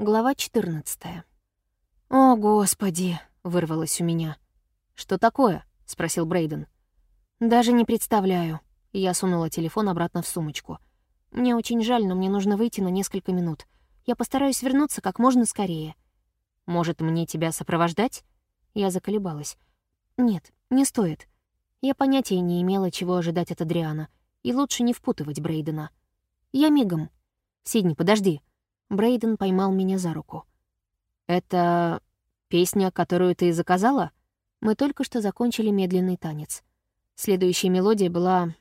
Глава 14. «О, Господи!» — вырвалось у меня. «Что такое?» — спросил Брейден. «Даже не представляю». Я сунула телефон обратно в сумочку. «Мне очень жаль, но мне нужно выйти на несколько минут. Я постараюсь вернуться как можно скорее». «Может, мне тебя сопровождать?» Я заколебалась. «Нет, не стоит. Я понятия не имела, чего ожидать от Адриана, и лучше не впутывать Брейдена. Я мигом. Сидни, подожди». Брейден поймал меня за руку. «Это песня, которую ты заказала?» Мы только что закончили медленный танец. Следующая мелодия была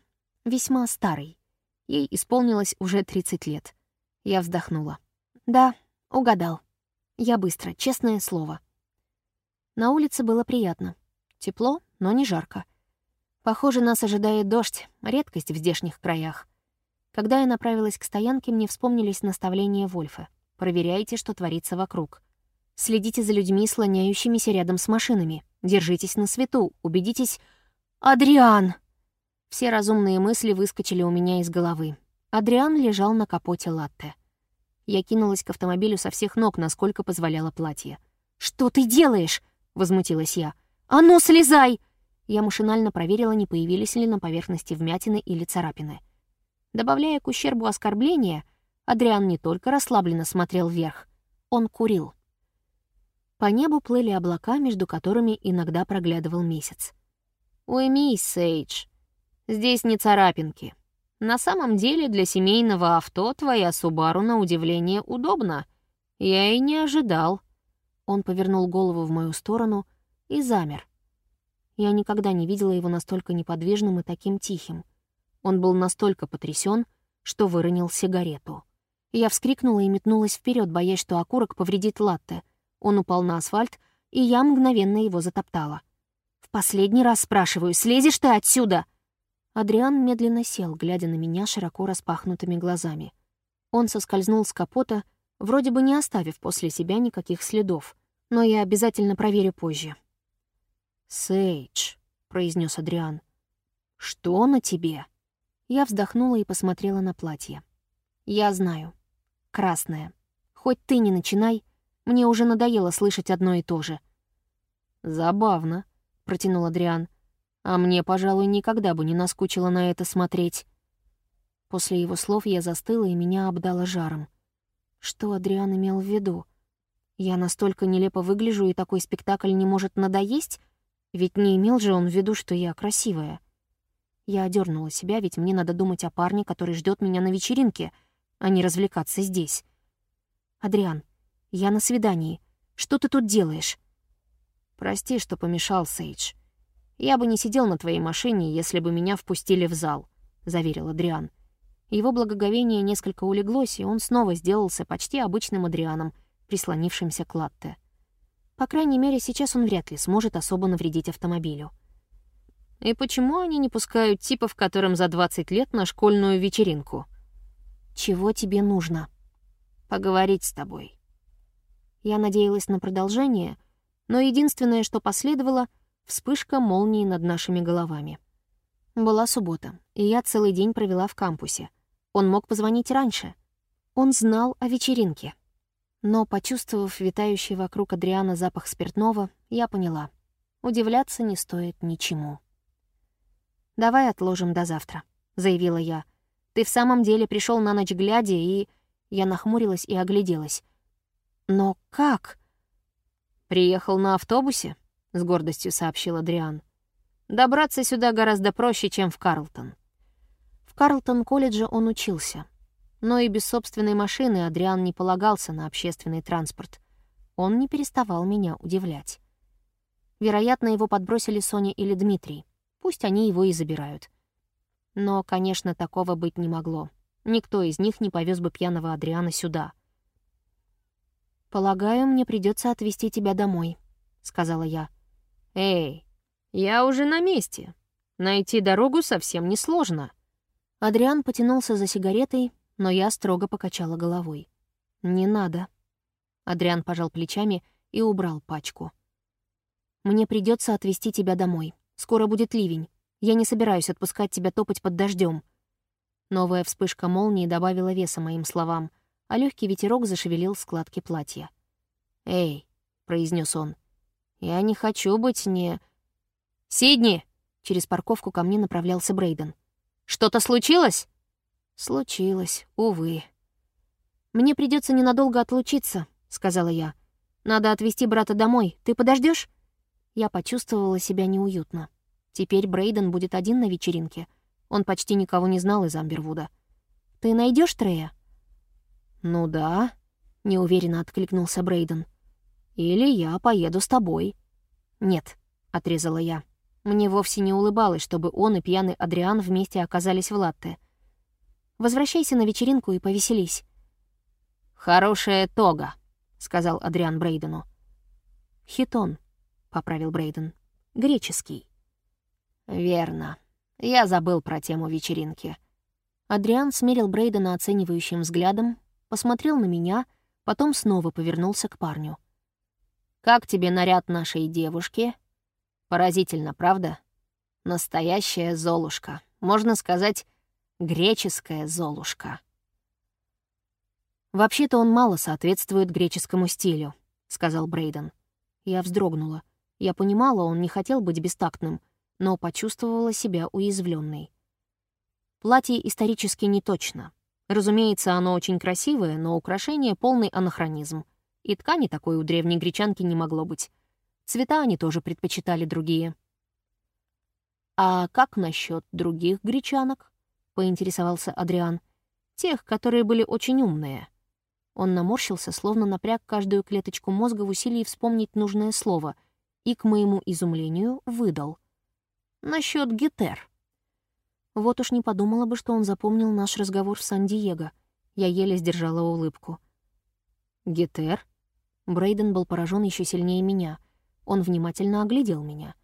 весьма старой. Ей исполнилось уже 30 лет. Я вздохнула. «Да, угадал. Я быстро, честное слово». На улице было приятно. Тепло, но не жарко. Похоже, нас ожидает дождь, редкость в здешних краях. Когда я направилась к стоянке, мне вспомнились наставления Вольфа. «Проверяйте, что творится вокруг. Следите за людьми, слоняющимися рядом с машинами. Держитесь на свету, убедитесь...» «Адриан!» Все разумные мысли выскочили у меня из головы. Адриан лежал на капоте латте. Я кинулась к автомобилю со всех ног, насколько позволяло платье. «Что ты делаешь?» — возмутилась я. «А ну, слезай!» Я машинально проверила, не появились ли на поверхности вмятины или царапины. Добавляя к ущербу оскорбления, Адриан не только расслабленно смотрел вверх, он курил. По небу плыли облака, между которыми иногда проглядывал месяц. «Уймись, Сейдж. Здесь не царапинки. На самом деле для семейного авто твоя Субару на удивление удобна. Я и не ожидал». Он повернул голову в мою сторону и замер. Я никогда не видела его настолько неподвижным и таким тихим — он был настолько потрясен, что выронил сигарету. Я вскрикнула и метнулась вперед, боясь, что окурок повредит латте. Он упал на асфальт, и я мгновенно его затоптала. «В последний раз спрашиваю, слезешь ты отсюда?» Адриан медленно сел, глядя на меня широко распахнутыми глазами. Он соскользнул с капота, вроде бы не оставив после себя никаких следов, но я обязательно проверю позже. «Сейдж», — произнес Адриан, — «что на тебе?» Я вздохнула и посмотрела на платье. «Я знаю. Красное. Хоть ты не начинай, мне уже надоело слышать одно и то же». «Забавно», — протянул Адриан. «А мне, пожалуй, никогда бы не наскучило на это смотреть». После его слов я застыла, и меня обдало жаром. Что Адриан имел в виду? Я настолько нелепо выгляжу, и такой спектакль не может надоесть? Ведь не имел же он в виду, что я красивая. Я одернула себя, ведь мне надо думать о парне, который ждет меня на вечеринке, а не развлекаться здесь. «Адриан, я на свидании. Что ты тут делаешь?» «Прости, что помешал, Сейдж. Я бы не сидел на твоей машине, если бы меня впустили в зал», — заверил Адриан. Его благоговение несколько улеглось, и он снова сделался почти обычным Адрианом, прислонившимся к латте. По крайней мере, сейчас он вряд ли сможет особо навредить автомобилю. И почему они не пускают типов, которым за 20 лет на школьную вечеринку? Чего тебе нужно? Поговорить с тобой. Я надеялась на продолжение, но единственное, что последовало — вспышка молнии над нашими головами. Была суббота, и я целый день провела в кампусе. Он мог позвонить раньше. Он знал о вечеринке. Но, почувствовав витающий вокруг Адриана запах спиртного, я поняла — удивляться не стоит ничему. «Давай отложим до завтра», — заявила я. «Ты в самом деле пришел на ночь глядя и...» Я нахмурилась и огляделась. «Но как?» «Приехал на автобусе», — с гордостью сообщил Адриан. «Добраться сюда гораздо проще, чем в Карлтон». В Карлтон-колледже он учился. Но и без собственной машины Адриан не полагался на общественный транспорт. Он не переставал меня удивлять. Вероятно, его подбросили Соня или Дмитрий. Пусть они его и забирают. Но, конечно, такого быть не могло. Никто из них не повез бы пьяного Адриана сюда. «Полагаю, мне придется отвезти тебя домой», — сказала я. «Эй, я уже на месте. Найти дорогу совсем несложно». Адриан потянулся за сигаретой, но я строго покачала головой. «Не надо». Адриан пожал плечами и убрал пачку. «Мне придется отвезти тебя домой. Скоро будет ливень. Я не собираюсь отпускать тебя топать под дождем. Новая вспышка молнии добавила веса моим словам. а легкий ветерок зашевелил складки платья. «Эй», — произнес он, — «я не хочу быть не...» «Сидни!» — через парковку ко мне направлялся Брейден. «Что-то случилось?» «Случилось, увы». «Мне придется ненадолго отлучиться», — сказала я. «Надо отвезти брата домой. Ты подождешь? Я почувствовала себя неуютно. Теперь Брейден будет один на вечеринке. Он почти никого не знал из Амбервуда. «Ты найдешь Трея?» «Ну да», — неуверенно откликнулся Брейден. «Или я поеду с тобой». «Нет», — отрезала я. Мне вовсе не улыбалось, чтобы он и пьяный Адриан вместе оказались в латте. «Возвращайся на вечеринку и повеселись». «Хорошая тога», — сказал Адриан Брейдену. «Хитон», — поправил Брейден. «Греческий». «Верно. Я забыл про тему вечеринки». Адриан смерил Брейдена оценивающим взглядом, посмотрел на меня, потом снова повернулся к парню. «Как тебе наряд нашей девушки?» «Поразительно, правда? Настоящая Золушка. Можно сказать, греческая Золушка». «Вообще-то он мало соответствует греческому стилю», — сказал Брейден. Я вздрогнула. Я понимала, он не хотел быть бестактным, но почувствовала себя уязвленной. Платье исторически не точно. Разумеется, оно очень красивое, но украшение — полный анахронизм. И ткани такой у древней гречанки не могло быть. Цвета они тоже предпочитали другие. «А как насчет других гречанок?» — поинтересовался Адриан. «Тех, которые были очень умные». Он наморщился, словно напряг каждую клеточку мозга в усилии вспомнить нужное слово, и, к моему изумлению, выдал. «Насчет гитер». Вот уж не подумала бы, что он запомнил наш разговор в Сан-Диего. Я еле сдержала улыбку. «Гитер?» Брейден был поражен еще сильнее меня. Он внимательно оглядел меня.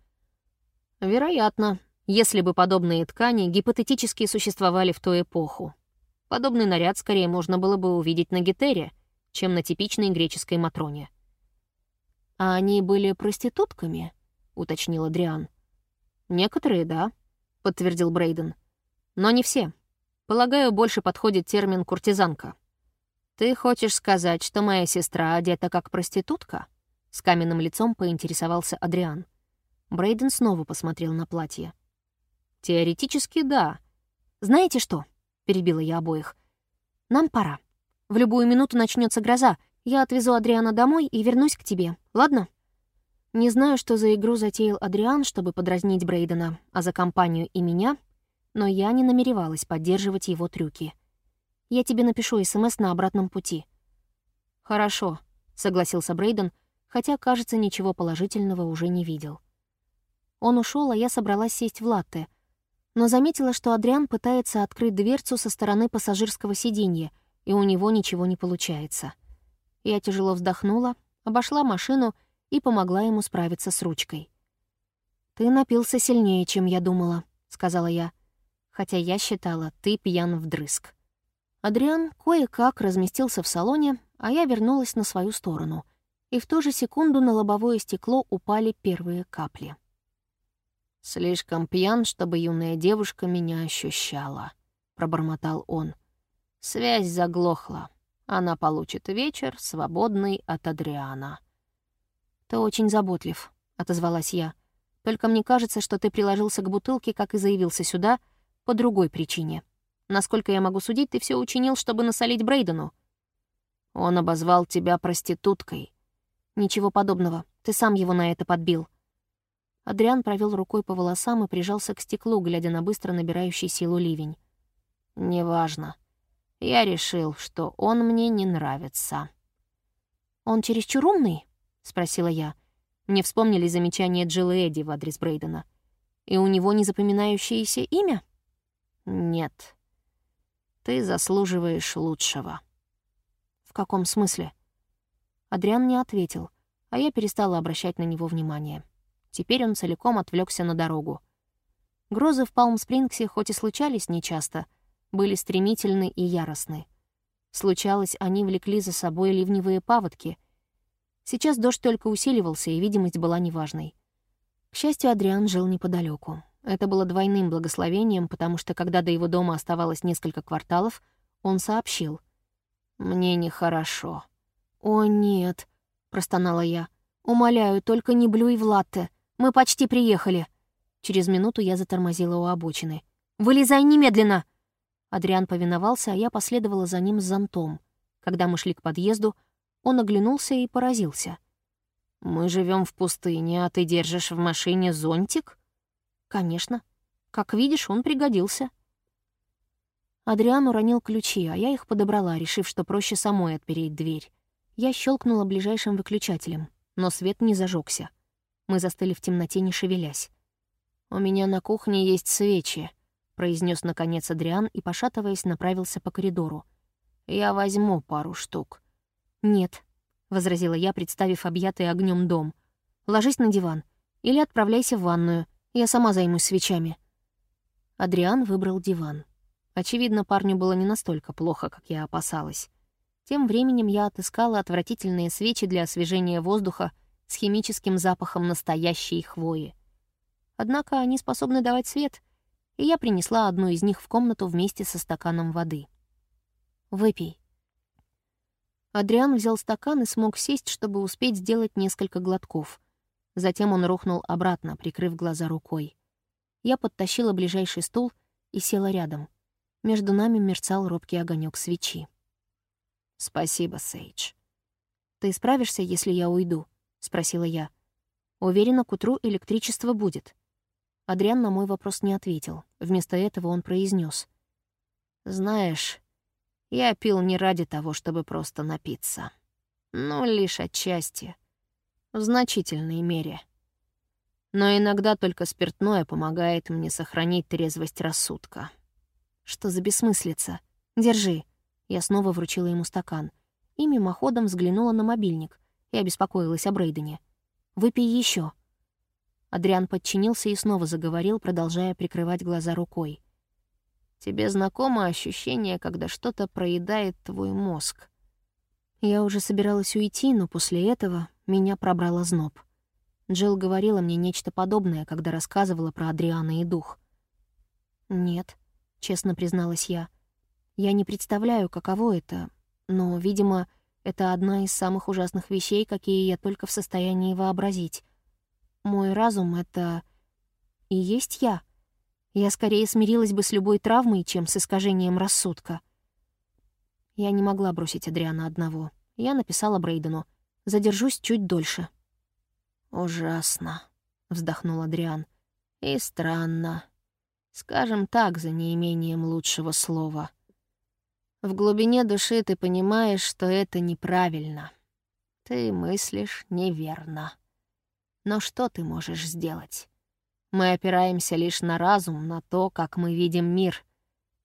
«Вероятно, если бы подобные ткани гипотетически существовали в ту эпоху. Подобный наряд скорее можно было бы увидеть на Гетере, чем на типичной греческой Матроне. «А они были проститутками?» — уточнил Адриан. «Некоторые, да», — подтвердил Брейден. «Но не все. Полагаю, больше подходит термин «куртизанка». «Ты хочешь сказать, что моя сестра одета как проститутка?» С каменным лицом поинтересовался Адриан. Брейден снова посмотрел на платье. «Теоретически, да. Знаете что?» — перебила я обоих. «Нам пора. В любую минуту начнется гроза. Я отвезу Адриана домой и вернусь к тебе, ладно?» Не знаю, что за игру затеял Адриан, чтобы подразнить Брейдена, а за компанию и меня, но я не намеревалась поддерживать его трюки. «Я тебе напишу СМС на обратном пути». «Хорошо», — согласился Брейден, хотя, кажется, ничего положительного уже не видел. Он ушел, а я собралась сесть в латте, но заметила, что Адриан пытается открыть дверцу со стороны пассажирского сиденья, и у него ничего не получается. Я тяжело вздохнула, обошла машину и помогла ему справиться с ручкой. «Ты напился сильнее, чем я думала», — сказала я, хотя я считала, ты пьян вдрызг. Адриан кое-как разместился в салоне, а я вернулась на свою сторону, и в ту же секунду на лобовое стекло упали первые капли. «Слишком пьян, чтобы юная девушка меня ощущала», — пробормотал он. «Связь заглохла. Она получит вечер, свободный от Адриана». «Ты очень заботлив», — отозвалась я. «Только мне кажется, что ты приложился к бутылке, как и заявился сюда, по другой причине. Насколько я могу судить, ты все учинил, чтобы насолить Брейдену». «Он обозвал тебя проституткой». «Ничего подобного. Ты сам его на это подбил. Адриан провел рукой по волосам и прижался к стеклу, глядя на быстро набирающий силу ливень. «Неважно. Я решил, что он мне не нравится». «Он чересчур умный?» — спросила я. Мне вспомнили замечания Джилл Эдди в адрес Брейдена. «И у него незапоминающееся имя?» «Нет. Ты заслуживаешь лучшего». «В каком смысле?» Адриан не ответил, а я перестала обращать на него внимание. Теперь он целиком отвлекся на дорогу. Грозы в Палм-Спрингсе хоть и случались нечасто, были стремительны и яростны. Случалось, они влекли за собой ливневые паводки. Сейчас дождь только усиливался, и видимость была неважной. К счастью, Адриан жил неподалеку. Это было двойным благословением, потому что, когда до его дома оставалось несколько кварталов, он сообщил. Мне нехорошо». «О, нет», — простонала я. «Умоляю, только не блюй в латте. Мы почти приехали». Через минуту я затормозила у обочины. «Вылезай немедленно!» Адриан повиновался, а я последовала за ним с зонтом. Когда мы шли к подъезду, он оглянулся и поразился. «Мы живем в пустыне, а ты держишь в машине зонтик?» «Конечно. Как видишь, он пригодился». Адриан уронил ключи, а я их подобрала, решив, что проще самой отпереть дверь. Я щелкнула ближайшим выключателем, но свет не зажегся. Мы застыли в темноте, не шевелясь. «У меня на кухне есть свечи», — произнес наконец Адриан и, пошатываясь, направился по коридору. «Я возьму пару штук». «Нет», — возразила я, представив объятый огнем дом. «Ложись на диван. Или отправляйся в ванную. Я сама займусь свечами». Адриан выбрал диван. Очевидно, парню было не настолько плохо, как я опасалась. Тем временем я отыскала отвратительные свечи для освежения воздуха с химическим запахом настоящей хвои. Однако они способны давать свет, и я принесла одну из них в комнату вместе со стаканом воды. «Выпей». Адриан взял стакан и смог сесть, чтобы успеть сделать несколько глотков. Затем он рухнул обратно, прикрыв глаза рукой. Я подтащила ближайший стул и села рядом. Между нами мерцал робкий огонек свечи. «Спасибо, Сейдж». «Ты справишься, если я уйду?» — спросила я. «Уверена, к утру электричество будет». Адриан на мой вопрос не ответил. Вместо этого он произнес: «Знаешь, я пил не ради того, чтобы просто напиться. Ну, лишь отчасти. В значительной мере. Но иногда только спиртное помогает мне сохранить трезвость рассудка. Что за бессмыслица? Держи. Я снова вручила ему стакан. И мимоходом взглянула на мобильник и обеспокоилась о Брейдене. «Выпей еще. Адриан подчинился и снова заговорил, продолжая прикрывать глаза рукой. Тебе знакомо ощущение, когда что-то проедает твой мозг. Я уже собиралась уйти, но после этого меня пробрало зноб. Джилл говорила мне нечто подобное, когда рассказывала про Адриана и дух. «Нет», — честно призналась я. «Я не представляю, каково это, но, видимо, это одна из самых ужасных вещей, какие я только в состоянии вообразить. Мой разум — это и есть я». Я скорее смирилась бы с любой травмой, чем с искажением рассудка. Я не могла бросить Адриана одного. Я написала Брейдену. «Задержусь чуть дольше». «Ужасно», — вздохнул Адриан. «И странно. Скажем так, за неимением лучшего слова. В глубине души ты понимаешь, что это неправильно. Ты мыслишь неверно. Но что ты можешь сделать? Мы опираемся лишь на разум, на то, как мы видим мир.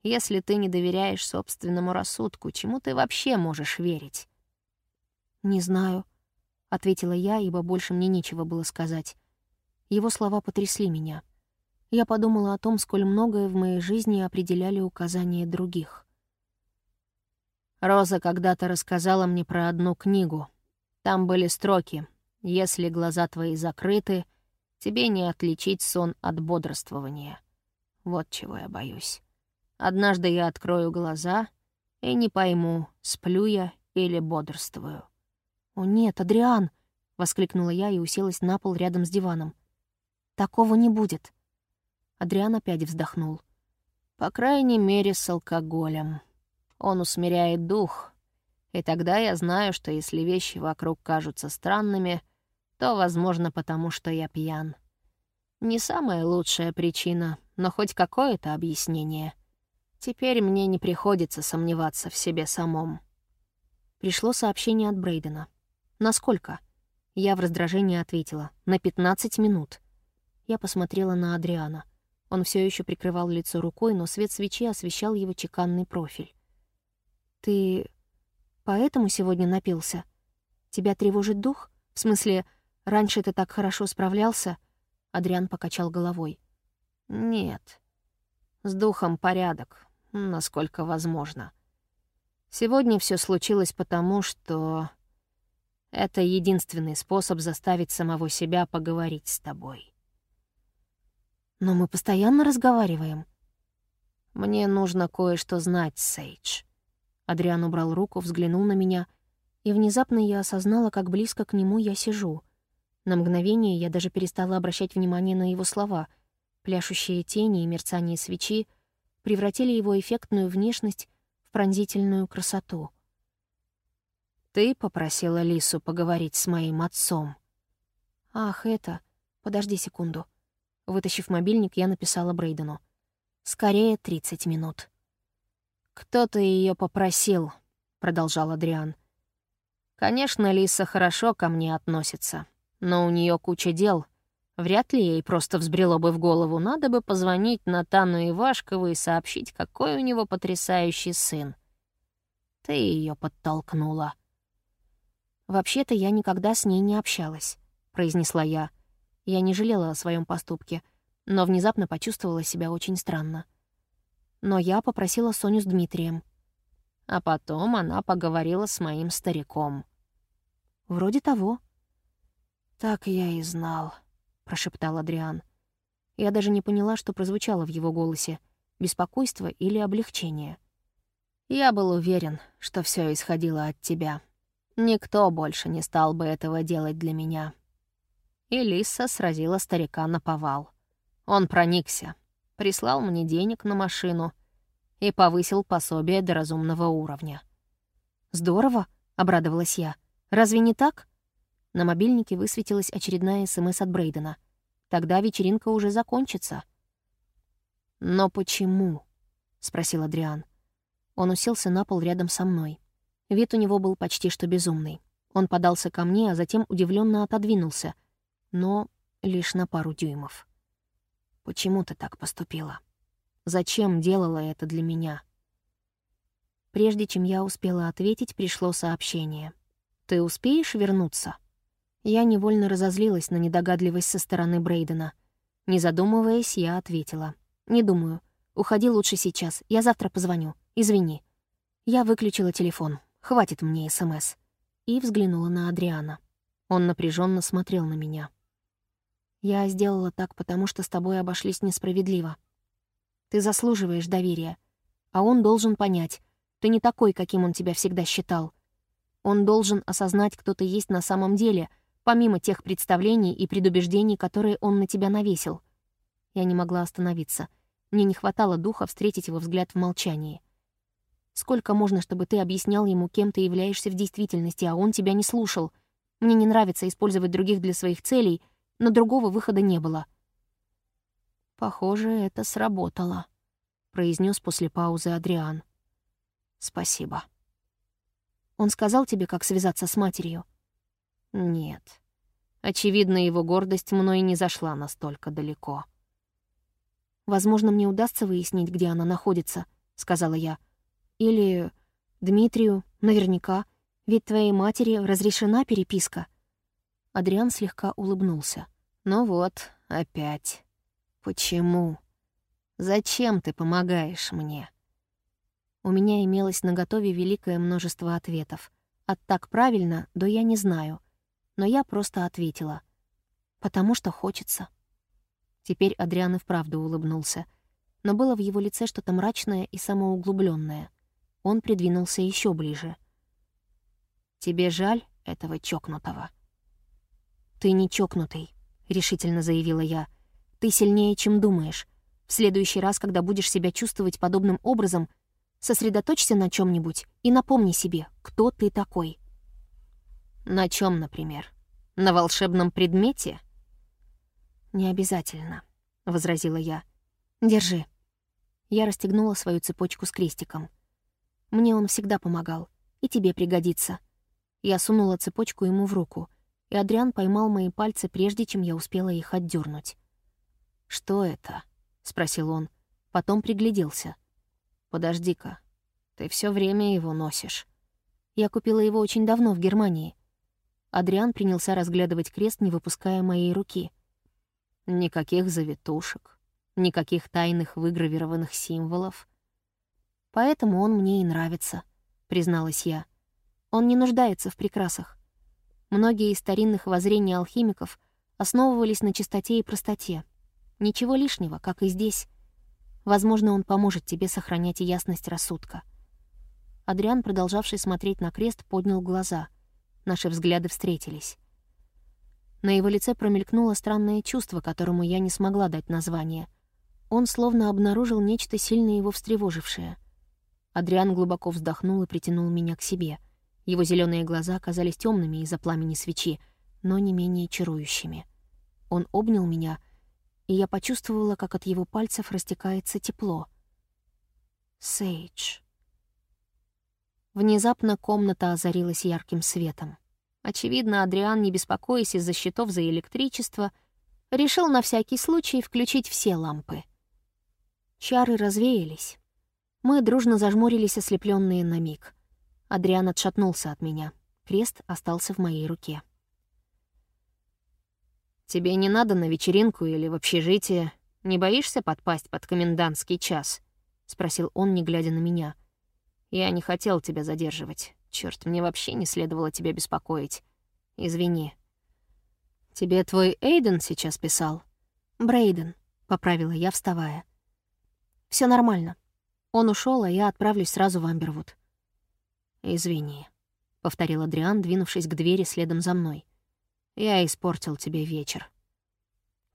Если ты не доверяешь собственному рассудку, чему ты вообще можешь верить? «Не знаю», — ответила я, ибо больше мне нечего было сказать. Его слова потрясли меня. Я подумала о том, сколь многое в моей жизни определяли указания других. Роза когда-то рассказала мне про одну книгу. Там были строки «Если глаза твои закрыты», Тебе не отличить сон от бодрствования. Вот чего я боюсь. Однажды я открою глаза и не пойму, сплю я или бодрствую. «О нет, Адриан!» — воскликнула я и уселась на пол рядом с диваном. «Такого не будет». Адриан опять вздохнул. «По крайней мере, с алкоголем. Он усмиряет дух, и тогда я знаю, что если вещи вокруг кажутся странными — то, возможно, потому что я пьян. Не самая лучшая причина, но хоть какое-то объяснение. Теперь мне не приходится сомневаться в себе самом. Пришло сообщение от Брейдена. «Насколько?» Я в раздражении ответила. «На 15 минут». Я посмотрела на Адриана. Он все еще прикрывал лицо рукой, но свет свечи освещал его чеканный профиль. «Ты поэтому сегодня напился? Тебя тревожит дух? В смысле, Раньше ты так хорошо справлялся?» Адриан покачал головой. «Нет. С духом порядок, насколько возможно. Сегодня все случилось потому, что это единственный способ заставить самого себя поговорить с тобой. Но мы постоянно разговариваем. Мне нужно кое-что знать, Сейдж. Адриан убрал руку, взглянул на меня, и внезапно я осознала, как близко к нему я сижу. На мгновение я даже перестала обращать внимание на его слова. Пляшущие тени и мерцание свечи превратили его эффектную внешность в пронзительную красоту. «Ты попросила Лису поговорить с моим отцом?» «Ах, это... Подожди секунду». Вытащив мобильник, я написала Брейдену. «Скорее 30 минут». «Кто-то ее попросил», — продолжал Адриан. «Конечно, Лиса хорошо ко мне относится, но у нее куча дел. Вряд ли ей просто взбрело бы в голову. Надо бы позвонить Натану Ивашкову и сообщить, какой у него потрясающий сын. Ты ее подтолкнула». «Вообще-то я никогда с ней не общалась», — произнесла я. Я не жалела о своем поступке, но внезапно почувствовала себя очень странно но я попросила Соню с Дмитрием. А потом она поговорила с моим стариком. «Вроде того». «Так я и знал», — прошептал Адриан. Я даже не поняла, что прозвучало в его голосе — беспокойство или облегчение. «Я был уверен, что все исходило от тебя. Никто больше не стал бы этого делать для меня». И Лиса сразила старика на повал. Он проникся, прислал мне денег на машину и повысил пособие до разумного уровня. «Здорово», — обрадовалась я. «Разве не так?» На мобильнике высветилась очередная СМС от Брейдена. «Тогда вечеринка уже закончится». «Но почему?» — спросил Адриан. Он уселся на пол рядом со мной. Вид у него был почти что безумный. Он подался ко мне, а затем удивленно отодвинулся, но лишь на пару дюймов. Почему ты так поступила? Зачем делала это для меня? Прежде чем я успела ответить, пришло сообщение. «Ты успеешь вернуться?» Я невольно разозлилась на недогадливость со стороны Брейдена. Не задумываясь, я ответила. «Не думаю. Уходи лучше сейчас. Я завтра позвоню. Извини». Я выключила телефон. Хватит мне СМС. И взглянула на Адриана. Он напряженно смотрел на меня. Я сделала так, потому что с тобой обошлись несправедливо. Ты заслуживаешь доверия, а он должен понять, ты не такой, каким он тебя всегда считал. Он должен осознать, кто ты есть на самом деле, помимо тех представлений и предубеждений, которые он на тебя навесил. Я не могла остановиться. Мне не хватало духа встретить его взгляд в молчании. Сколько можно, чтобы ты объяснял ему, кем ты являешься в действительности, а он тебя не слушал? Мне не нравится использовать других для своих целей — но другого выхода не было. «Похоже, это сработало», — произнес после паузы Адриан. «Спасибо». «Он сказал тебе, как связаться с матерью?» «Нет. Очевидно, его гордость мной не зашла настолько далеко». «Возможно, мне удастся выяснить, где она находится», — сказала я. «Или Дмитрию, наверняка, ведь твоей матери разрешена переписка». Адриан слегка улыбнулся. «Ну вот, опять. Почему? Зачем ты помогаешь мне?» У меня имелось наготове великое множество ответов. От «так правильно» до «я не знаю». Но я просто ответила. «Потому что хочется». Теперь Адриан и вправду улыбнулся. Но было в его лице что-то мрачное и самоуглубленное. Он придвинулся еще ближе. «Тебе жаль этого чокнутого?» «Ты не чокнутый», — решительно заявила я. «Ты сильнее, чем думаешь. В следующий раз, когда будешь себя чувствовать подобным образом, сосредоточься на чем нибудь и напомни себе, кто ты такой». «На чем, например? На волшебном предмете?» «Не обязательно», — возразила я. «Держи». Я расстегнула свою цепочку с крестиком. Мне он всегда помогал, и тебе пригодится. Я сунула цепочку ему в руку — и Адриан поймал мои пальцы, прежде чем я успела их отдернуть. «Что это?» — спросил он. Потом пригляделся. «Подожди-ка, ты все время его носишь». Я купила его очень давно в Германии. Адриан принялся разглядывать крест, не выпуская моей руки. Никаких завитушек, никаких тайных выгравированных символов. «Поэтому он мне и нравится», — призналась я. «Он не нуждается в прекрасах. Многие из старинных воззрений алхимиков основывались на чистоте и простоте. Ничего лишнего, как и здесь. Возможно, он поможет тебе сохранять ясность рассудка. Адриан, продолжавший смотреть на крест, поднял глаза. Наши взгляды встретились. На его лице промелькнуло странное чувство, которому я не смогла дать название. Он словно обнаружил нечто сильно его встревожившее. Адриан глубоко вздохнул и притянул меня к себе. Его зеленые глаза казались темными из-за пламени свечи, но не менее чарующими. Он обнял меня, и я почувствовала, как от его пальцев растекается тепло. Сейдж. Внезапно комната озарилась ярким светом. Очевидно, Адриан, не беспокоясь из-за счетов за электричество, решил на всякий случай включить все лампы. Чары развеялись. Мы дружно зажмурились, ослепленные на миг. Адриан отшатнулся от меня. Крест остался в моей руке. «Тебе не надо на вечеринку или в общежитие? Не боишься подпасть под комендантский час?» — спросил он, не глядя на меня. — я не хотел тебя задерживать. Черт, мне вообще не следовало тебя беспокоить. Извини. Тебе твой Эйден сейчас писал? Брейден, поправила я, вставая. Все нормально. Он ушел, а я отправлюсь сразу в Амбервуд. Извини, повторил Адриан, двинувшись к двери следом за мной. Я испортил тебе вечер.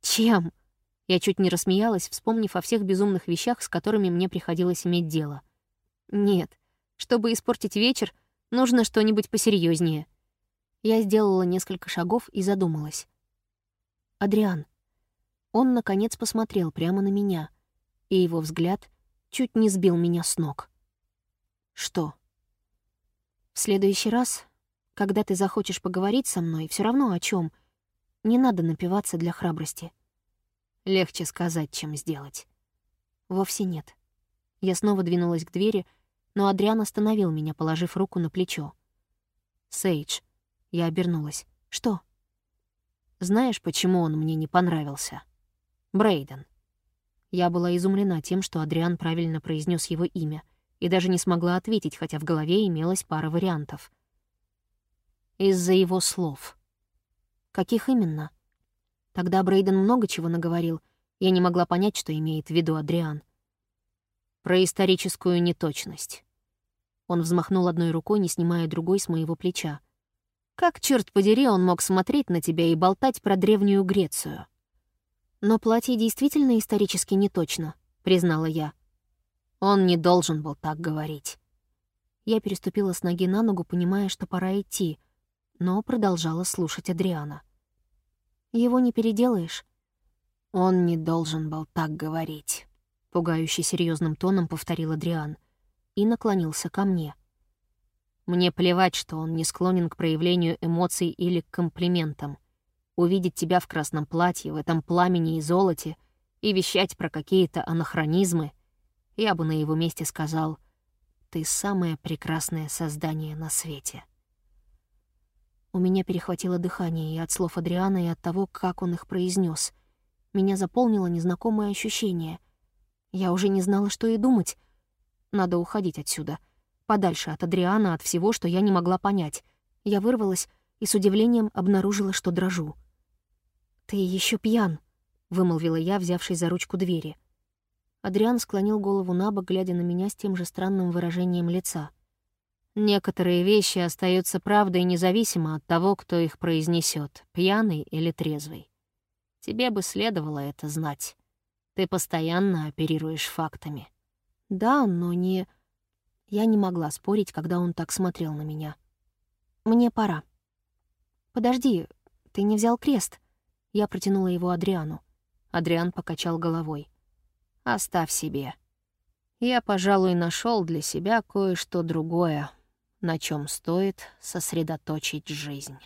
Чем? Я чуть не рассмеялась, вспомнив о всех безумных вещах, с которыми мне приходилось иметь дело. Нет, чтобы испортить вечер, нужно что-нибудь посерьезнее. Я сделала несколько шагов и задумалась. «Адриан». Он, наконец, посмотрел прямо на меня, и его взгляд чуть не сбил меня с ног. «Что?» «В следующий раз, когда ты захочешь поговорить со мной, все равно о чем, не надо напиваться для храбрости». «Легче сказать, чем сделать». «Вовсе нет». Я снова двинулась к двери, но Адриан остановил меня, положив руку на плечо. «Сейдж». Я обернулась. «Что?» «Знаешь, почему он мне не понравился?» «Брейден». Я была изумлена тем, что Адриан правильно произнес его имя, и даже не смогла ответить, хотя в голове имелась пара вариантов. Из-за его слов. Каких именно? Тогда Брейден много чего наговорил. Я не могла понять, что имеет в виду Адриан про историческую неточность. Он взмахнул одной рукой, не снимая другой с моего плеча. Как, черт подери, он мог смотреть на тебя и болтать про Древнюю Грецию? Но платье действительно исторически неточно, признала я. Он не должен был так говорить. Я переступила с ноги на ногу, понимая, что пора идти, но продолжала слушать Адриана. Его не переделаешь. Он не должен был так говорить пугающе серьезным тоном повторил Адриан и наклонился ко мне. Мне плевать, что он не склонен к проявлению эмоций или к комплиментам. Увидеть тебя в красном платье, в этом пламени и золоте и вещать про какие-то анахронизмы, я бы на его месте сказал, ты самое прекрасное создание на свете. У меня перехватило дыхание и от слов Адриана, и от того, как он их произнес. Меня заполнило незнакомое ощущение — я уже не знала, что и думать. Надо уходить отсюда. Подальше от Адриана, от всего, что я не могла понять. Я вырвалась и с удивлением обнаружила, что дрожу. «Ты еще пьян», — вымолвила я, взявшись за ручку двери. Адриан склонил голову на бок, глядя на меня с тем же странным выражением лица. «Некоторые вещи остаются правдой независимо от того, кто их произнесет, пьяный или трезвый. Тебе бы следовало это знать». Ты постоянно оперируешь фактами. Да, но не... Я не могла спорить, когда он так смотрел на меня. Мне пора. Подожди, ты не взял крест? Я протянула его Адриану. Адриан покачал головой. Оставь себе. Я, пожалуй, нашел для себя кое-что другое, на чем стоит сосредоточить жизнь.